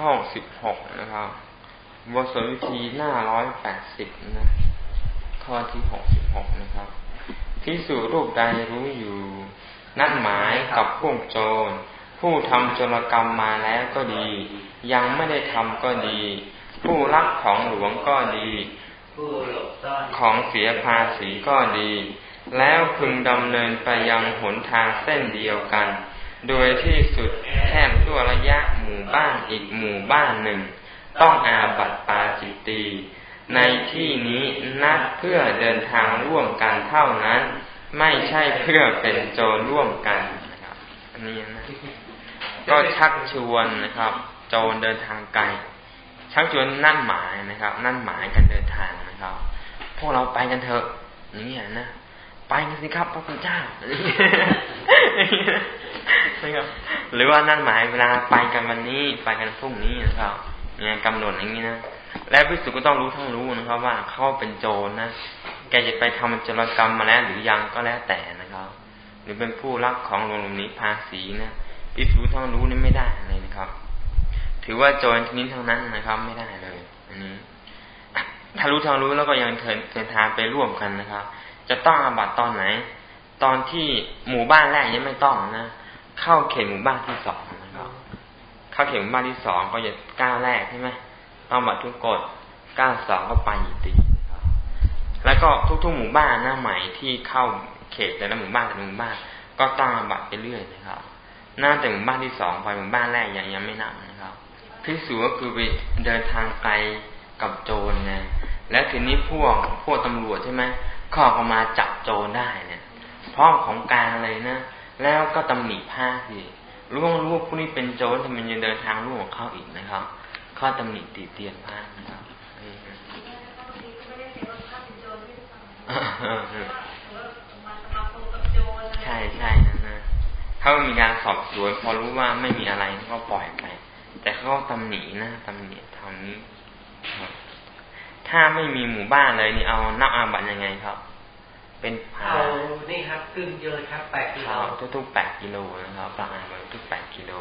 ข้อสิบหกนะครับบทสวดวิธีหน้าร้อยแปดสิบนะ ข้อที่หกสิบหกนะครับพิสูรรูปใดรู้อยู่ นั่นหมายกับพวกโจร ผู้ทำโจรกรรมมาแล้วก็ดี ยังไม่ได้ทำก็ดี ผู้รักของหลวงก็ดี ของเสียภาษีก็ดี แล้วพึงดำเนินไปยังหนทางเส้นเดียวกัน โดยที่สุดแทบตัวระยะหมู่บ้านอีกหมู่บ้านหนึ่ง ต้องอาบัตปาจิตตีในที่นี้นัดเพื่อเดินทางร่วมกันเท่านั้น ไม่ใช่เพื่อเป็นโจรร่วมกันนะครับ อันนี้นะก็ชักชวนนะครับ โจรเดินทางไกลชักชวนนั่นหมายนะครับ นั่นหมายกันเดินทางนะครับ พวกเราไปกันเถอะนี่นะไปกันสิครับพระคุณเจ้า นะครับ หรือว่านั่นหมายเวลาไปกันวันนี้ไปกันพรุ่งนี้นะครับเนี่ยกำหนดอย่างนี้นะและพิสุก็ต้องรู้ทั้งรู้นะครับ ว่าเขาเป็นโจรนะแกจะไปทำจรกรรมมาแล้วหรือยังก็แล้วแต่นะครับ หรือเป็นผู้รักของหลวงหลวงนี้ภาษีนะพิสุทั้งรู้นี่ไม่ได้เลยนะครับ ถือว่าโจรชนิดทั้งนั้นนะครับ ไม่ได้เลย อันนี้ถ้ารู้ทั้งรู้แล้วก็ยังเดินทางไปร่วมกันนะครับ จะต้องอาบัตตอนไหน ตอนที่หมู่บ้านแรกยังไม่ต้องนะ เข้าเขตหมู่บ้านที่สองนะครับเข้าเขตหมู่บ้านที่สองก็จะก้าวแรกใช่ไหมต้องบัตรทุกกฎก้าสองก็ไปอีกตีแล้วก็ทุกๆหมู่บ้านหน้าใหม่ที่เข้าเขตแต่ละหมู่บ้านแต่ละหมู่บ้านก็ต้องบัตรไปเรื่อยนะครับหน้าแต่หมู่บ้านที่สองไปหมู่บ้านแรกยังยังไม่นับนะครับพิสูจก็คือไปเดินทางไกลกับโจรไงและทีนี้พวกพวกตำรวจใช่ไหมข้อก็มาจับโจรได้เนี่ยเพราะของการอะไรนะ แล้วก็ตำหนิผ้าสิรู้ว่ารู้ว่าผู้นี้เป็นโจรทำไมยังเดินทางร่วมกับเขาอีกนะครับ ข้อตำหนิตีเตียนผ้านะครับใช่ใช่นะนะเขามีการสอบสวนพอรู้ว่าไม่มีอะไรก็ปล่อยไป แต่เขาตำหนินะตำหนิทำนี้ ถ้าไม่มีหมู่บ้านเลยนี่เอานับอาบัตยังไงครับ เป็นเอานี่ครับครึ่งเยอะครับแปดกิโลทุกๆแปดกิโลนะครับปลาอาบัตทุกแปดกิโล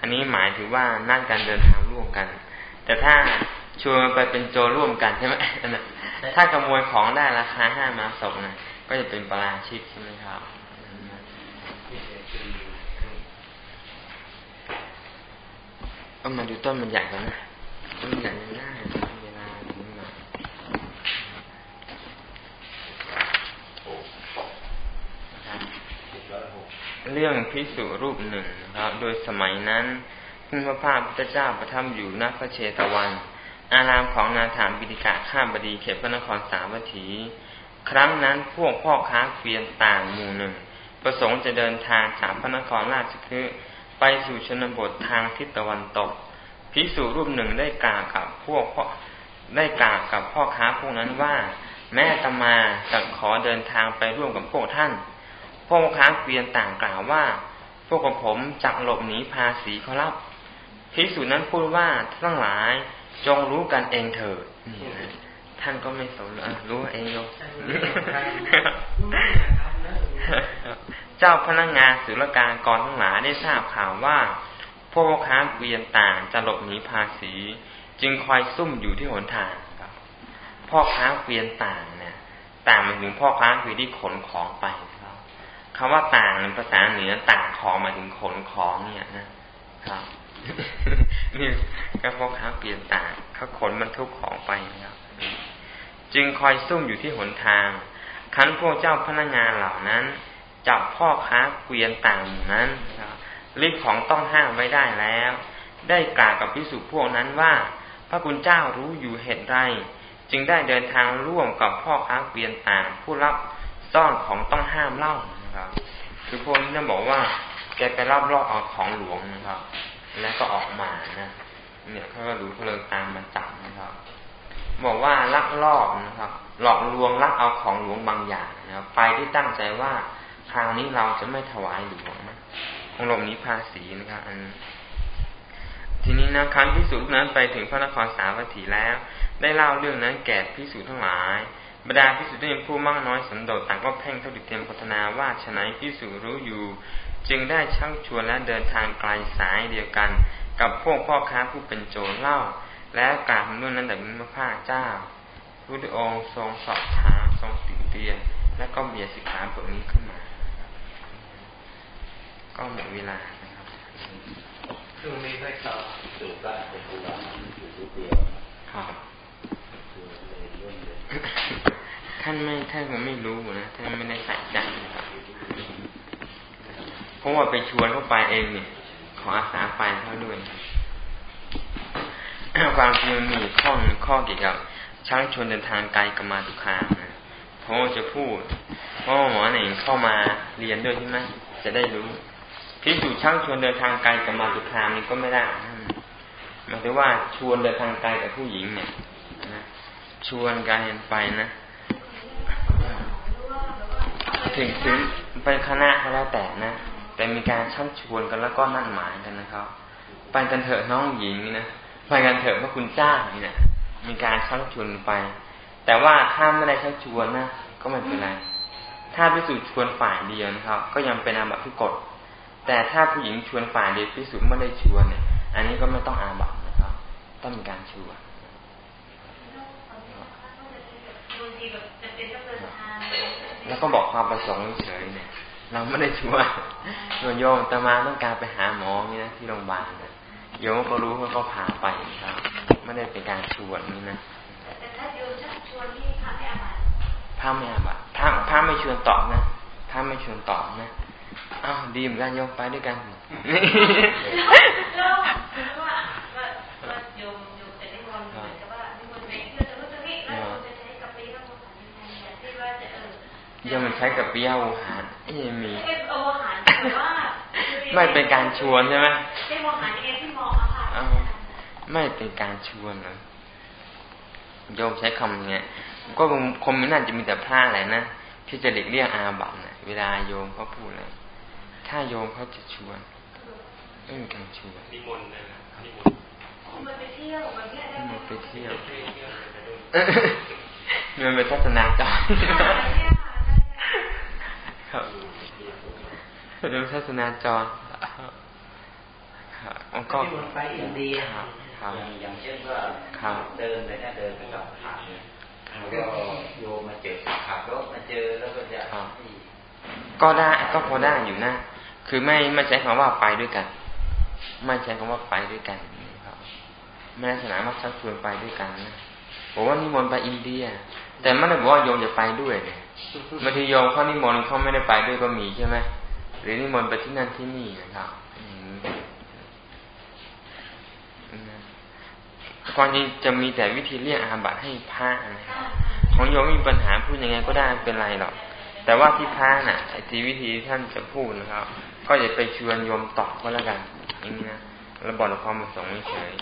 อันนี้หมายถึงว่านั่งการเดินทางร่วมกัน แต่ถ้าชวนไปเป็นโจร่วมกันใช่ไหมถ้าขโมยของได้ราคาห้ามาศกนะก็จะเป็นปราชิกใช่ไหมครับก็มาดูต้นมันใหญ่ก่อนนะต้นใหญ่ยังได้เวลาถึงมา เรื่องพิสุรูปหนึ่งครับ โดยสมัยนั้นคุณพระภาพพุทธเจ้าประทับอยู่ณพระเชตวัน อารามของนาถามบิดิกะข้าบดีเขตพระนครสาวัตถี ครั้งนั้นพวกพ่อค้าเกวียนต่างหมู่หนึ่ง ประสงค์จะเดินทางจากพระนครราชคฤห์ไปสู่ชนบททางทิศตะวันตกพิสูรูปหนึ่งได้กล่าวกับพวกพ่อได้กล่าวกับพ่อค้าพวกนั้นว่า แม่ตมาจะขอเดินทางไปร่วมกับพวกท่าน พวกค้าเกวียนต่างกล่าวว่า พวกกับผมจักหลบหนีภาษีเขารับพิสูจนั้นพูดว่าทั้งหลายจงรู้กันเองเถิดนี่นะท่านก็ไม่สนรู้เองโยเจ้าพนักงงานศุลกากรทั้งหลายได้ทราบข่าวว่า พวกค้าเกวียนต่างจะหลบหนีภาษี จึงคอยซุ่มอยู่ที่หนทางครับพ่อค้าเกวียนต่างเนี่ยต่างมันถึงพ่อค้าเกวียนที่ขนของไป คำว่าต่างในภาษาเหนือต่างของมาถึงขนของเนี่ยนะครับนี่ก็พ่อค้าเปลี่ยนต่างเขาขนมันทุกของไปนะครับจึงคอยซุ่มอยู่ที่หนทาง คันพวกเจ้าพนักงานเหล่านั้น จับพ่อค้าเกวียนต่างนั้นรีบของต้องห้ามไว้ได้แล้ว ได้กล่าวกับพิสุพวกนั้นว่า พระคุณเจ้ารู้อยู่เหตุไรจึงได้เดินทางร่วมกับพ่อค้าเกวียนต่างผู้รับซ่อนของต้องห้ามเล่า คือพวกนี้เนี่ยบอกว่าแกไปรับลอกเอาของหลวงนะครับ แล้วก็ออกมานะเนี่ยเขาก็ดูเพลิงตามมาจับนะครับ บอกว่าลักลอบนะครับ หลอกลวงลักเอาของหลวงบางอย่างนะครับไปที่ตั้งใจว่าคราวนี้เราจะไม่ถวายหลวงนะคงหลบนี้ภาษีนะครับอันทีนี้นะครั้งพิสูจน์นั้นไปถึงพระนครสาวัตถีแล้ว ได้เล่าเรื่องนั้นแก่พิสูจน์ทั้งหลาย บรรดาพิสุทธิ์ที่เป็นผู้มั่งน้อยสันโดษต่างก็เพ่งเท่าดิเตรียมพัฒนาว่าฉนัยพิสุรู้อยู่ จึงได้ชักชวนและเดินทางไกลสายเดียวกัน กับพวกพ่อค้าผู้เป็นโจรเล่า แล้วกล่าวนู่นนั้นแต่พระพาเจ้าพระองค์ทรงสอบถามทรงติเตียนและก็เบียสิกขาบทนี้ขึ้นมา ก็หมดเวลานะครับคือมีไม่ต่อสูบได้เป็นผู้รับอยู่ที่เดียวครับ ท่านไม่ท่านก็ไม่รู้นะท่านไม่ได้ใส่ใจครับเพราะว่าไปชวนเข้าไปเองเนี่ย ขออาสาไปเขาด้วยความจริงมีข้อข้อเกี่ยวกับช้างชวนเดินทางไกลกับมาทุกครั้งนะเพราะจะพูดเพราะหมอหนึ่งเข้ามาเรียนด้วยใช่ไหมจะได้รู้พิสูจช่างชวนเดินทางไกลกับมาทุกครั้งนี่ก็ไม่ได้หมายถึงว่าชวนเดินทางไกลกับผู้หญิงเนี่ยนะชวนกันไปนะ ถึงถึงเป็นคณะก็แล้วแต่นะ แต่มีการชักชวนกันแล้วก็นั่นหมายกันนะครับ ไปกันเถอะน้องหญิงนะไปกันเถอะพระคุณเจ้านี่นะมีการชักชวนไป แต่ว่าถ้าไม่ได้ชักชวนนะก็ไม่เป็นไร ถ้าพิสูจน์ชวนฝ่ายเดียวนะครับ ก็ยังเป็นอาบัติทุกกฎแต่ถ้าผู้หญิงชวนฝ่ายเดียวพิสูจน์ไม่ได้ชวนเนี่ย อันนี้ก็ไม่ต้องอาบัตินะครับ ต้องมีการชวนแล้วก็บอกความประสงค์เฉยเนี่ย เราไม่ได้ชวนโยมตมาต้องการไปหาหมอนี่นะที่โรงพยาบาลนะโยมก็รู้เขาก็พาไปครับไม่ได้เป็นการชวนนี่นะแต่ถ้าโยมชวนนี่พระไม่อาบัติพระไม่อาบัติพระพระไม่ชวนตอบนะพระไม่ชวนตอบนะอ้าวดีเหมือนกันโยมไปด้วยกันแล้วว่าว่าโยมโยมจะได้มนเหมือนกับว่านิมนต์ไปเพื่อจะรู้จะนี่แล้วจะใช้กับปีแล้วที่ว่าจะเออ ยังมันใช้กับปีเอาหารเอ้มีเอาหารแต่ว่าไม่เป็นการชวนใช่ไหมไม่มองหารเองที่มองอะค่ะไม่เป็นการชวนนะโยมใช้คำเนี้ย ก็คงไม่น่าจะมีแต่ผ้าอะไรนะที่จะเด็กเรียกอาบัตนะเวลาโยมเขาพูดเลยถ้าโยมเขาจะชวนไม่มีการชวนนิมนต์นะนิมนต์มันไปเที่ยวมันไปเที่ยวมันไปทัศนาจาร ครับเป็นทัศนาจรมันก็ไปอินเดียครับอย่างเช่นว่าเดินไปนี่ยเดินไปกับผ่านก็โยมมาเจอขับรถมาเจอแล้วก็จะก็ได้ก็พอได้อยู่นะ คือไม่ไม่ใช้คำว่าไปด้วยกัน ไม่ใช้คำว่าไปด้วยกันไม่ได้สนาว่าชักชวนไปด้วยกันนะ บอกว่านิมนต์ไปอินเดีย แต่ไม่ได้บอกว่าโยมจะไปด้วยเนี่ยบางทีโยมเขานิมนต์เขาไม่ได้ไปด้วยก็มีใช่ไหมหรือนิมนต์ไปที่นั่นที่นี่นะครับความจริงจะมีแต่วิธีเรียกอาบัตให้พระนะครับของโยมมีปัญหาพูดยังไงก็ได้เป็นไรหรอกแต่ว่าที่พระน่ะไอ้ทีวิธีท่านจะพูดนะครับ ก็จะไปชวนโยมตอบก็แล้วกันอย่างนี้นะแล้วบอกความประสงค์เฉย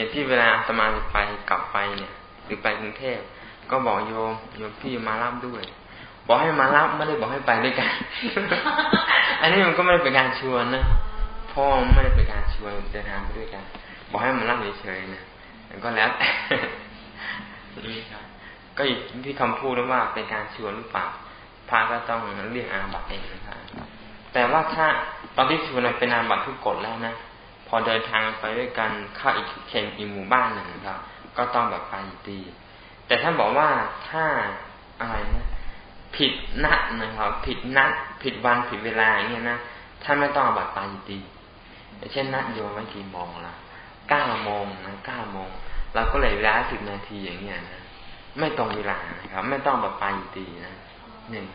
อย่างที่เวลาสมาไปกลับไปเนี่ยหรือไปกรุงเทพก็บอกโยมโยมพี่มารับด้วย บอกให้มารับไม่ได้บอกให้ไปด้วยกัน อันนี้มันก็ไม่ได้เป็นการชวนนะพ่อไม่ได้เป็นการชวนจะทำไปด้วยกัน บอกให้มารับเฉยๆนะก็แล้วแต่นี่ครับก็อีกที่คำพูดว่าเป็นการชวนหรือเปล่าพระก็ต้องเรียกอาบัตเองนะครับแต่ว่าถ้าตอนที่ชวนเป็นอาบัตทุกกฎแล้วนะ พอเดินทางไปด้วยกันเข้าอีกเข่งอีกหมู่บ้านหนึ่งครับ ก็ต้องแบบไปตีแต่ท่านบอกว่าถ้าอะไรนะผิดนัดนะครับ ผิดนัดผิดวันผิดเวลาอย่างเงี้ยนะท่านไม่ต้องบัตไปตีเช่นนัดโยมไว้กี่โมงละเก้าโมงนะเก้าโมงเราก็เลยเวลาสิบนาทีอย่างเงี้ยนะไม่ตรงเวลานะครับ ไม่ต้องแบบไปตีนะหนึ่ง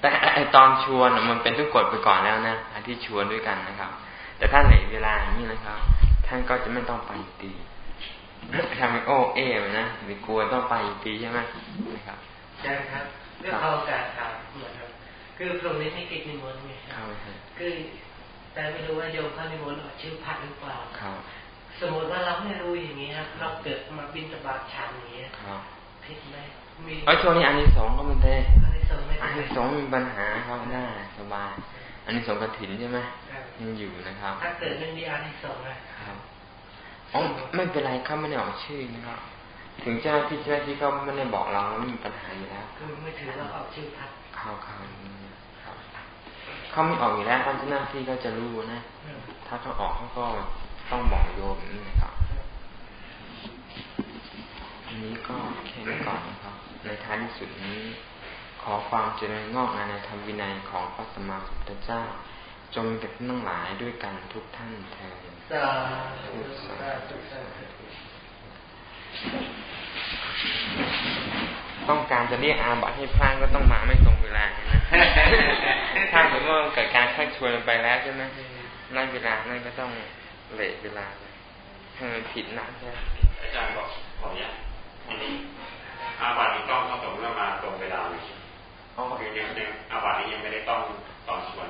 แต่ไอตอนชวนมันเป็นทุกกฎไปก่อนแล้วนะที่ชวนด้วยกันนะครับ แต่ถ้าไหนเวลาอย่างนี้นะครับ ท่านก็จะไม่ต้องไปตีทำให้โอ้เอ๋นะหรือกลัวต้องไปตีใช่ไหมนะครับใช่ครับเรื่องเอาการถามเหมือนครับ คือตรงนี้ให้กิจนิมนต์ไงครับคือแต่ไม่รู้ว่าโยมเขานิมนต์ชื่อพัดหรือเปล่าครับสมมติว่าเราไม่รู้อย่างนี้ครับเราเกิดมาบินตบาทชันอย่างนี้ผิดไหมเอช่วงนี้อันนี้สองก็มันได้อันนี้สองมีปัญหาครับหน้าสบายอันนี้สองกระถินใช่ไหม ยังอยู่นะครับ ถ้าเกิดไม่มีอันนี้สองนะครับอ๋อไม่เป็นไรครับไม่ได้ออกชื่อนะครับ ถึงเจ้าที่เจ้าที่เขาไม่ได้บอกเราไม่มีปัญหาอยู่แล้วคือไม่ถือว่าออกชื่อพัดเขาเขาเขาไม่ออกอยู่แล้วตอนเจ้าหน้าที่ก็จะรู้นะถ้ถ้าเขาออกเขาก็ต้องบอกโยมนี่นะครับอันนี้ก็แค่นี้ก่อนนะครับ ในท้ายที่สุดนี้ ขอความเจริญงอกงามในธรรมวินัยของพระสัมมาสัมพุทธเจ้า จงมีแก่ท่านทั้งหลายด้วยกันทุกท่านเถิดสาธุสาธุสาธุต้องการจะเรียกอาบัตให้พลาดก็ต้องมาไม่ตรงเวลานะถ้าสมมติว่าเกิดการชักชวนไปแล้วใช่ไหมนั่นเวลานั่นก็ต้องเลทเวลาให้มันผิดนัดใช่ไหมอาจารย์บอกบอกอย่างนี้อาบัตนี้ต้องถ้าสมมติว่ามาตรงเวลาเลยคือยังยังอาบัตนี้ยังไม่ได้ต้องตอนชวน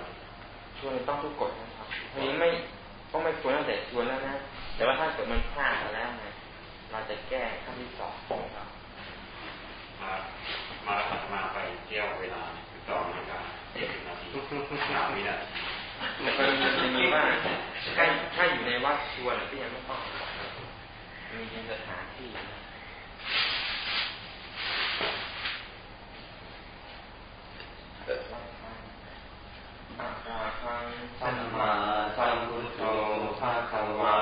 ชวนต้องทุกกฎนะครับทีนี้ไม่ก็ไม่ควรตั้งแต่ชวนแล้วนะ แต่ว่าถ้าเกิดมันพลาดแล้วไงเราจะแก้ขั้นที่สองครับมามาถัดมาไปเที่ยวเวลาสองนาฬิกาเจ็ดนาทีสามวินาทีแต่ก็จะมีว่าถ้าถ้าอยู่ในวัดชวนก็ยังไม่ต้องมีสถานที่ สัมมาสัมพุทโธภาควา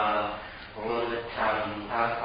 พุทธังภาค